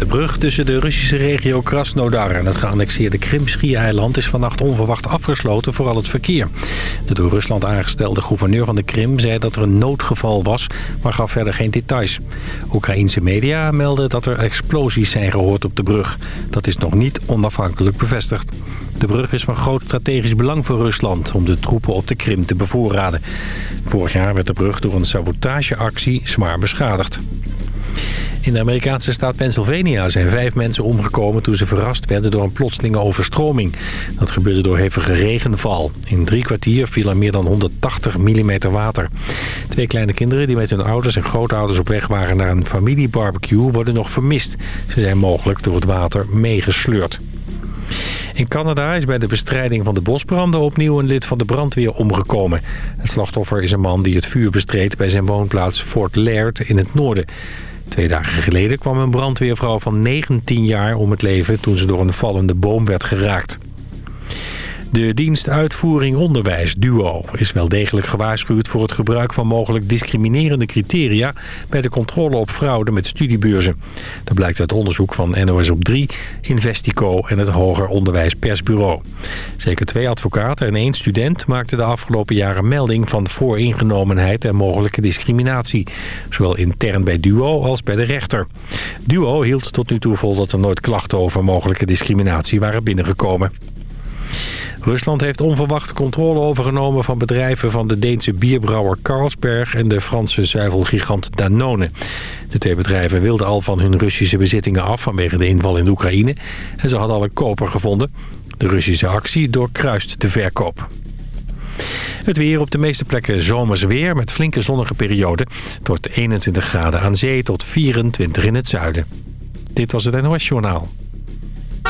De brug tussen de Russische regio Krasnodar en het geannexeerde Krim-schiereiland is vannacht onverwacht afgesloten voor al het verkeer. De door Rusland aangestelde gouverneur van de Krim zei dat er een noodgeval was, maar gaf verder geen details. Oekraïense media melden dat er explosies zijn gehoord op de brug. Dat is nog niet onafhankelijk bevestigd. De brug is van groot strategisch belang voor Rusland om de troepen op de Krim te bevoorraden. Vorig jaar werd de brug door een sabotageactie zwaar beschadigd. In de Amerikaanse staat Pennsylvania zijn vijf mensen omgekomen... toen ze verrast werden door een plotselinge overstroming. Dat gebeurde door hevige regenval. In drie kwartier viel er meer dan 180 mm water. Twee kleine kinderen die met hun ouders en grootouders op weg waren... naar een familiebarbecue worden nog vermist. Ze zijn mogelijk door het water meegesleurd. In Canada is bij de bestrijding van de bosbranden opnieuw een lid van de brandweer omgekomen. Het slachtoffer is een man die het vuur bestreed bij zijn woonplaats Fort Laird in het noorden. Twee dagen geleden kwam een brandweervrouw van 19 jaar om het leven toen ze door een vallende boom werd geraakt. De dienst Uitvoering Onderwijs, DUO, is wel degelijk gewaarschuwd voor het gebruik van mogelijk discriminerende criteria bij de controle op fraude met studiebeurzen. Dat blijkt uit onderzoek van NOS op 3, Investico en het Hoger Onderwijs Persbureau. Zeker twee advocaten en één student maakten de afgelopen jaren melding van vooringenomenheid en mogelijke discriminatie. Zowel intern bij DUO als bij de rechter. DUO hield tot nu toe vol dat er nooit klachten over mogelijke discriminatie waren binnengekomen. Rusland heeft onverwachte controle overgenomen van bedrijven van de Deense bierbrouwer Carlsberg en de Franse zuivelgigant Danone. De twee bedrijven wilden al van hun Russische bezittingen af vanwege de inval in Oekraïne en ze hadden al een koper gevonden. De Russische actie doorkruist de verkoop. Het weer op de meeste plekken zomers weer met flinke zonnige perioden. Tot 21 graden aan zee tot 24 in het zuiden. Dit was het NOS Journaal.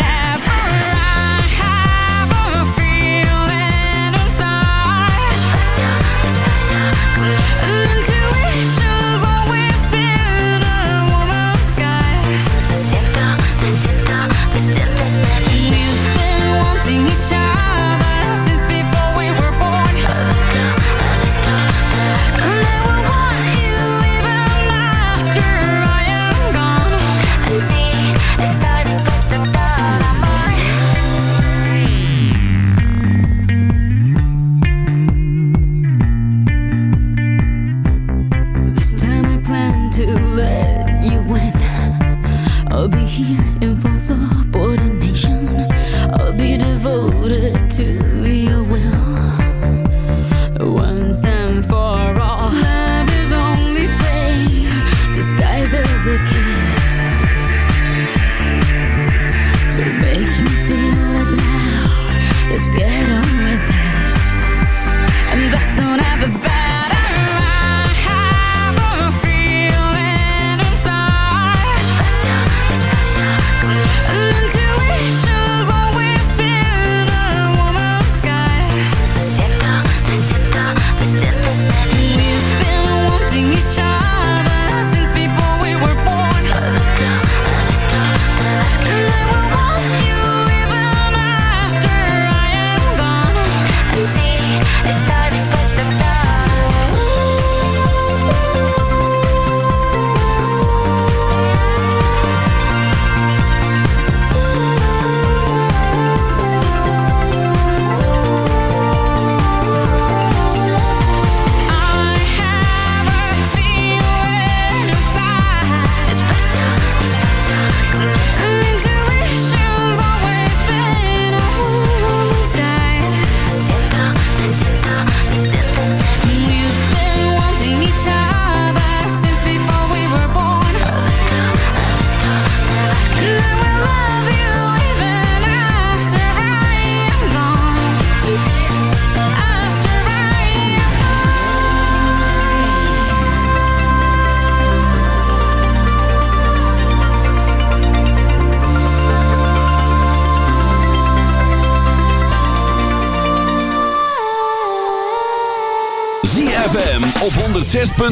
now.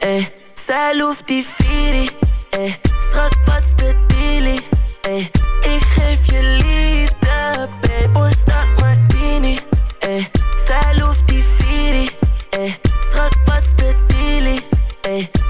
eh. Zij loeft die Firi, eh. Schat, wat's de dealie, eh. Ik geef je liefde, babe. Posta Martini, eh. Zij die Firi, eh. Schat, wat's de dealie, eh.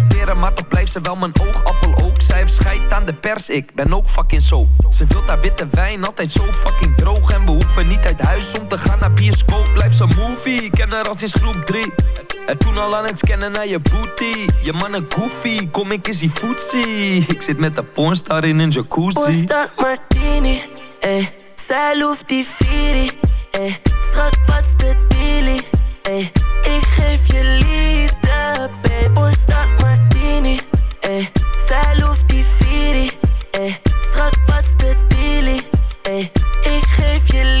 maar toch blijft ze wel mijn oogappel ook. Zij heeft scheid aan de pers, ik ben ook fucking zo. Ze wilt haar witte wijn, altijd zo fucking droog. En we hoeven niet uit huis om te gaan naar bioscoop. Blijf ze movie, ik ken haar al sinds groep 3. En toen al aan het scannen naar je booty. Je mannen goofy, kom ik eens die footsie. Ik zit met de pornstar in een jacuzzi. Posta Martini, eh. Zij loeft die eh. Schat, wat's de dealie, eh. Ik geef je liefde, babe. Martini, eh. Zij loeft die Firi, eh. Schat, wat's de dealie, eh. Ik geef je liefde,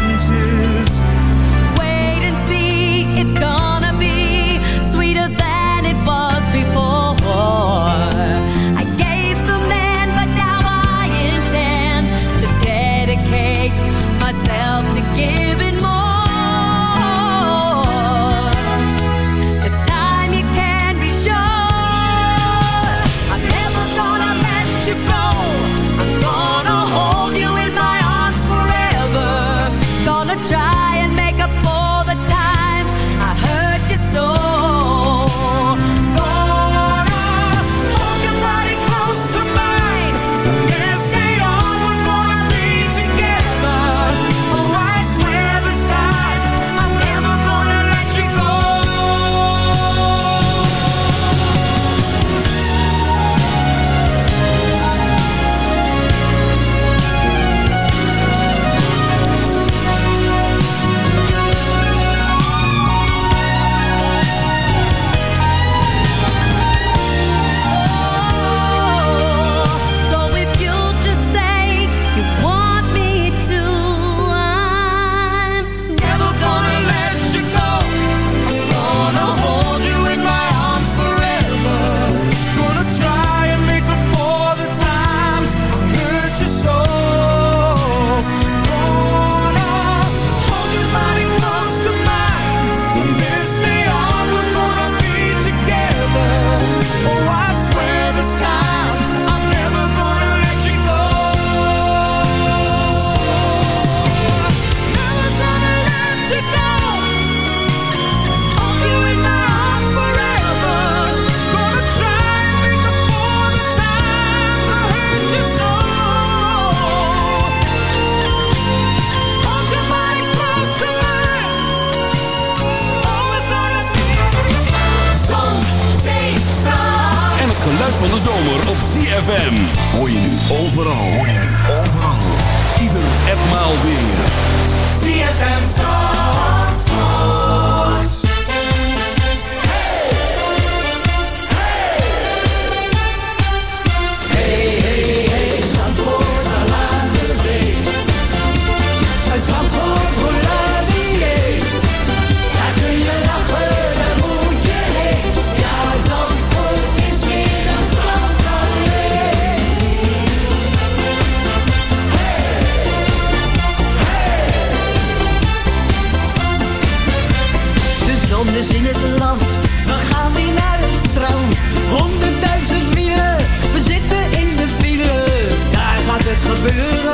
de zomer op CFM. Hoor je nu overal, hoor je nu overal. Ieder enmaal weer. CFM Zomer. gebeuren.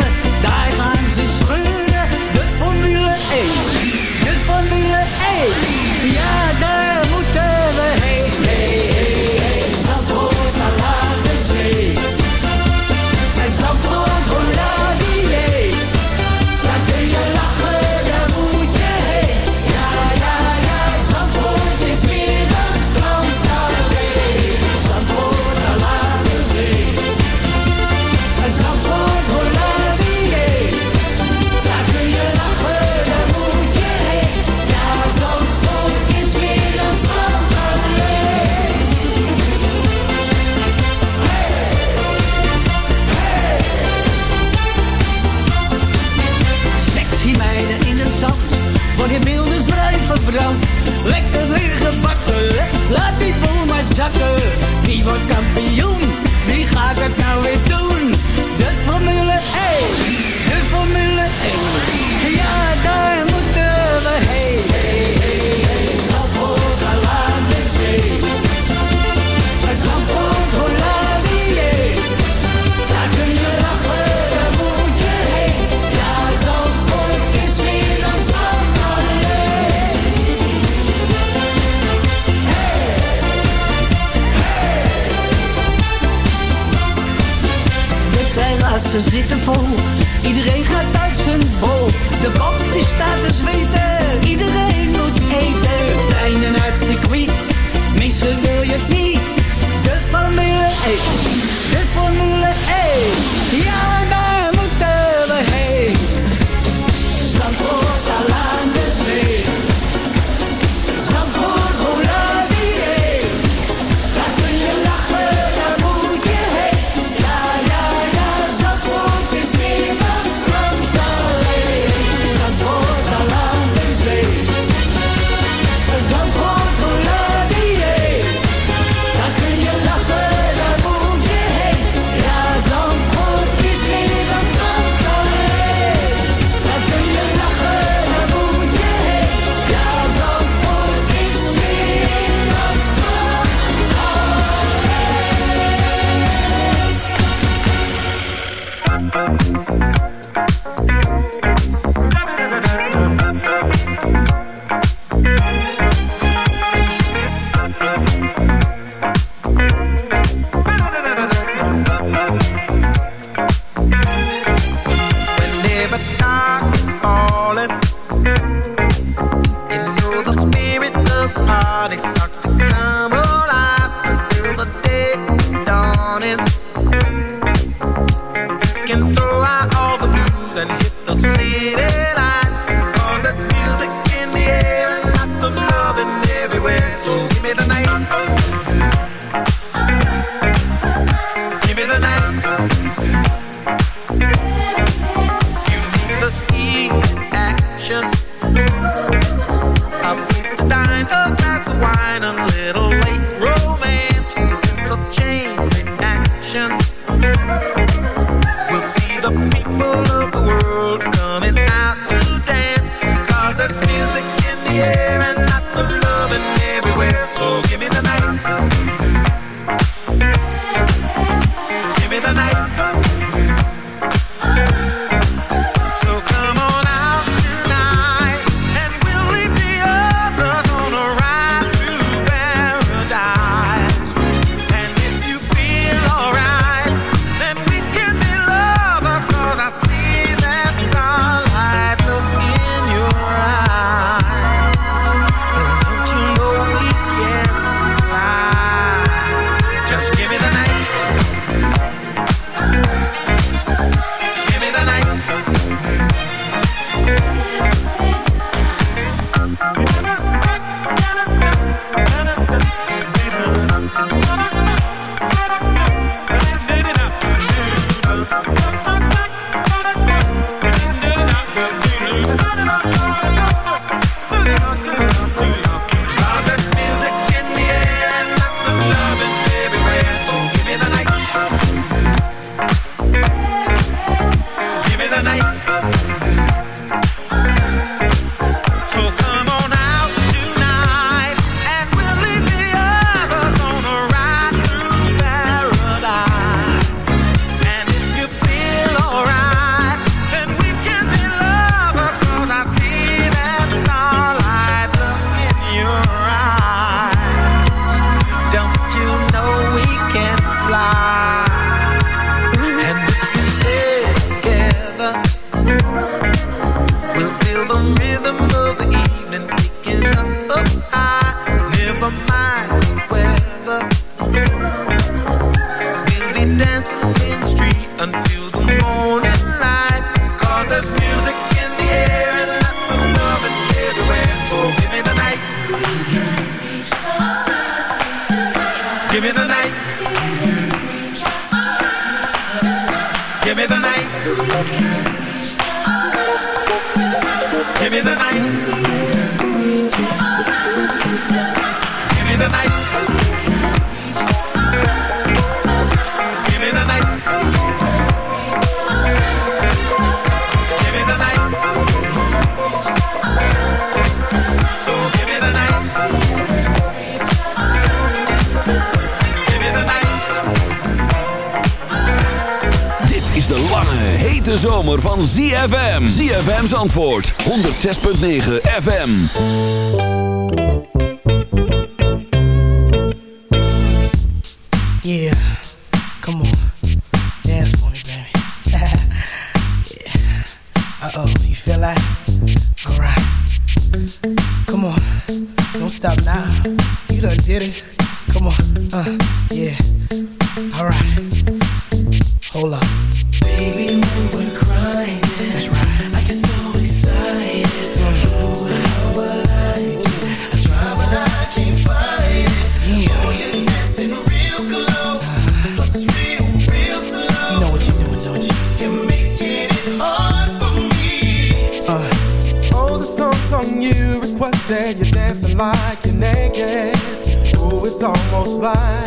Alright. Come on. Don't stop now. You done did it. Come on. Uh, yeah. Alright. Hold up. by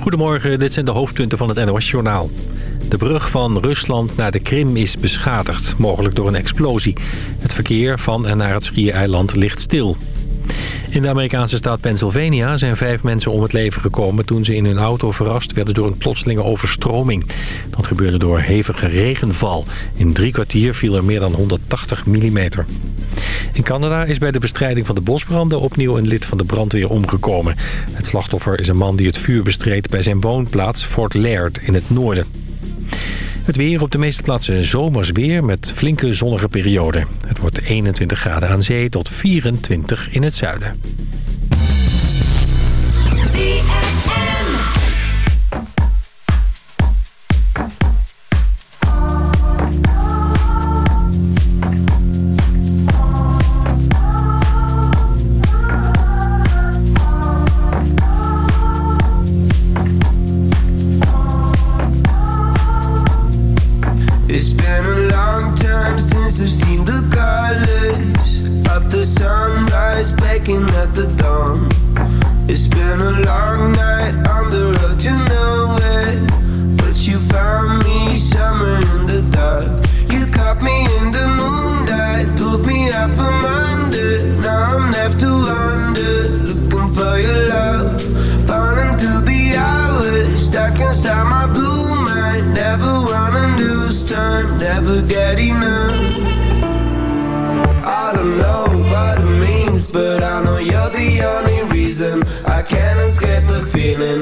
Goedemorgen, dit zijn de hoofdpunten van het NOS-journaal. De brug van Rusland naar de Krim is beschadigd, mogelijk door een explosie. Het verkeer van en naar het schiereiland ligt stil. In de Amerikaanse staat Pennsylvania zijn vijf mensen om het leven gekomen... toen ze in hun auto verrast werden door een plotselinge overstroming. Dat gebeurde door hevige regenval. In drie kwartier viel er meer dan 180 millimeter. In Canada is bij de bestrijding van de bosbranden opnieuw een lid van de brandweer omgekomen. Het slachtoffer is een man die het vuur bestreed bij zijn woonplaats Fort Laird in het noorden. Het weer op de meeste plaatsen zomers weer met flinke zonnige perioden. Het wordt 21 graden aan zee tot 24 in het zuiden.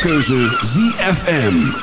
Keuze ZFM.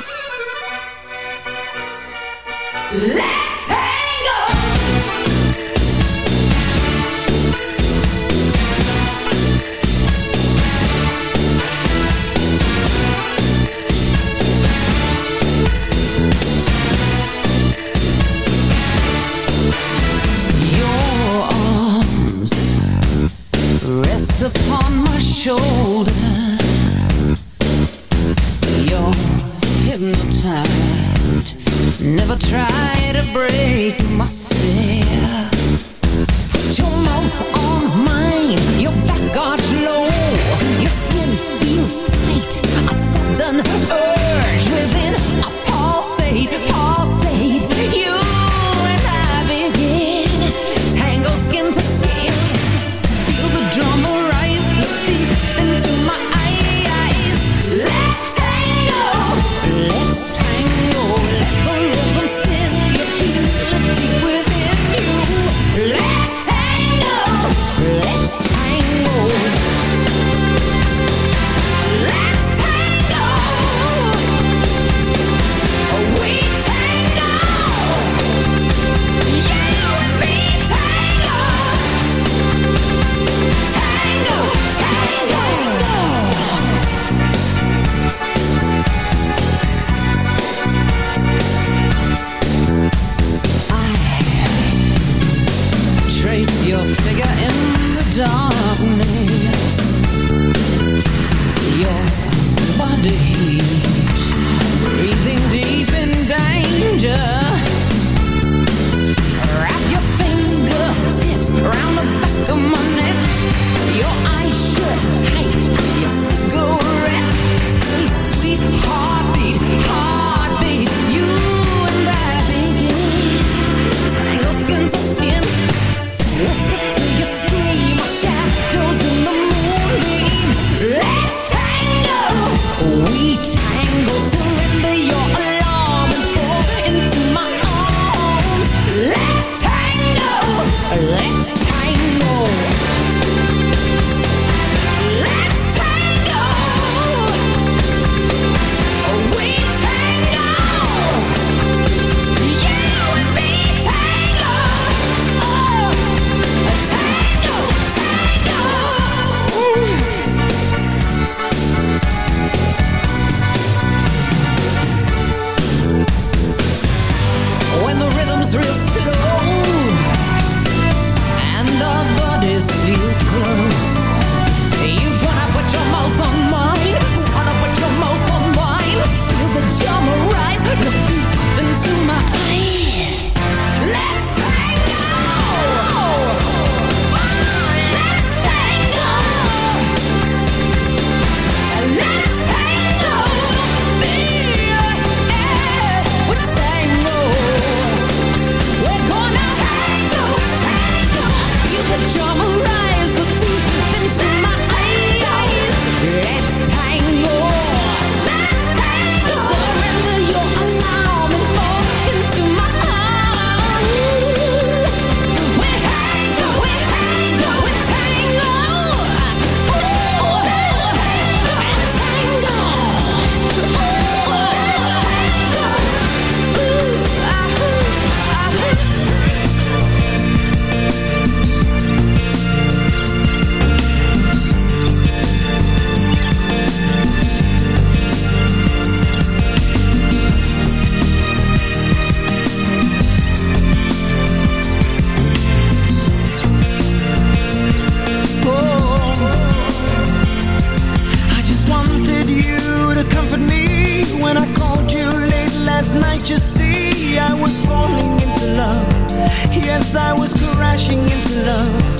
love.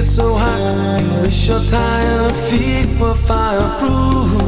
It's so hot, wish your tired feet were fireproof.